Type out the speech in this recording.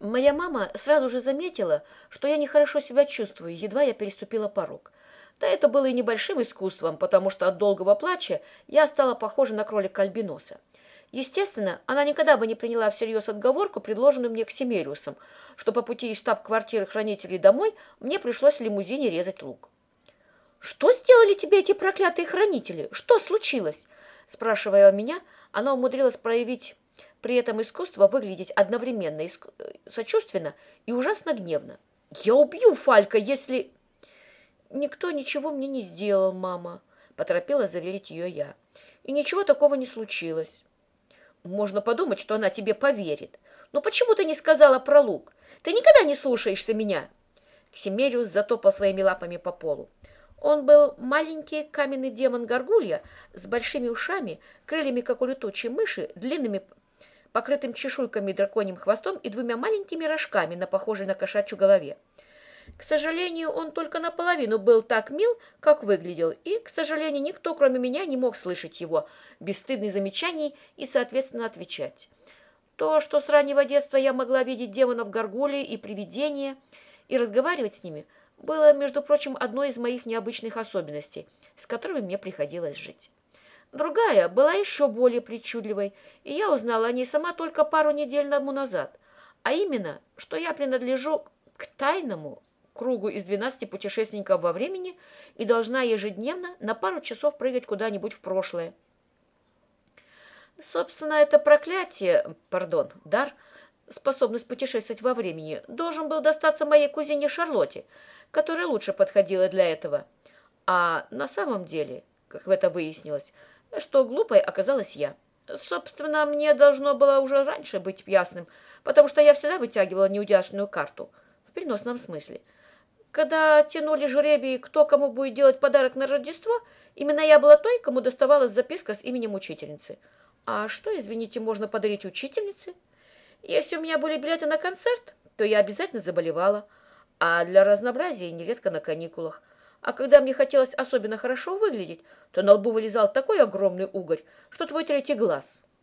Моя мама сразу же заметила, что я нехорошо себя чувствую, едва я переступила порог. Да это было и небольшим искусством, потому что от долгого плача я стала похожа на кролика-альбиноса. Естественно, она никогда бы не приняла всерьез отговорку, предложенную мне Ксимериусом, что по пути из штаб-квартиры хранителей домой мне пришлось в лимузине резать лук. «Что сделали тебе эти проклятые хранители? Что случилось?» Спрашивая меня, она умудрилась проявить при этом искусство выглядеть одновременно иск... сочувственно и ужасно гневно. «Я убью Фалька, если...» «Никто ничего мне не сделал, мама», — поторопила заверить ее я. «И ничего такого не случилось». «Можно подумать, что она тебе поверит. Но почему ты не сказала про лук? Ты никогда не слушаешься меня!» Ксимериус затопал своими лапами по полу. Он был маленький каменный демон-горгулья с большими ушами, крыльями, как у летучей мыши, длинными, покрытым чешуйками драконьим хвостом и двумя маленькими рожками на похожей на кошачью голове. К сожалению, он только наполовину был так мил, как выглядел, и, к сожалению, никто, кроме меня, не мог слышать его бесстыдных замечаний и, соответственно, отвечать. То, что с раннего детства я могла видеть демонов горгулии и привидения, и разговаривать с ними, было, между прочим, одной из моих необычных особенностей, с которыми мне приходилось жить. Другая была еще более причудливой, и я узнала о ней сама только пару недель тому назад, а именно, что я принадлежу к тайному кругу из 12 путешественников во времени и должна ежедневно на пару часов прыгать куда-нибудь в прошлое. Собственно, это проклятие, пардон, дар, способность путешествовать во времени, должен был достаться моей кузине Шарлотте, которая лучше подходила для этого. А на самом деле, как это выяснилось, что глупой оказалась я. Собственно, мне должно было уже раньше быть ясным, потому что я всегда вытягивала неудачную карту, в переносном смысле – когда тянули жребий, кто кому будет делать подарок на Рождество, именно я была той, кому доставалась записка с именем учительницы. А что, извините, можно подарить учительнице? Если у меня были билеты на концерт, то я обязательно заболевала, а для разнообразия нередко на каникулах. А когда мне хотелось особенно хорошо выглядеть, то на лбу вылезал такой огромный угорь, что твой третий глаз –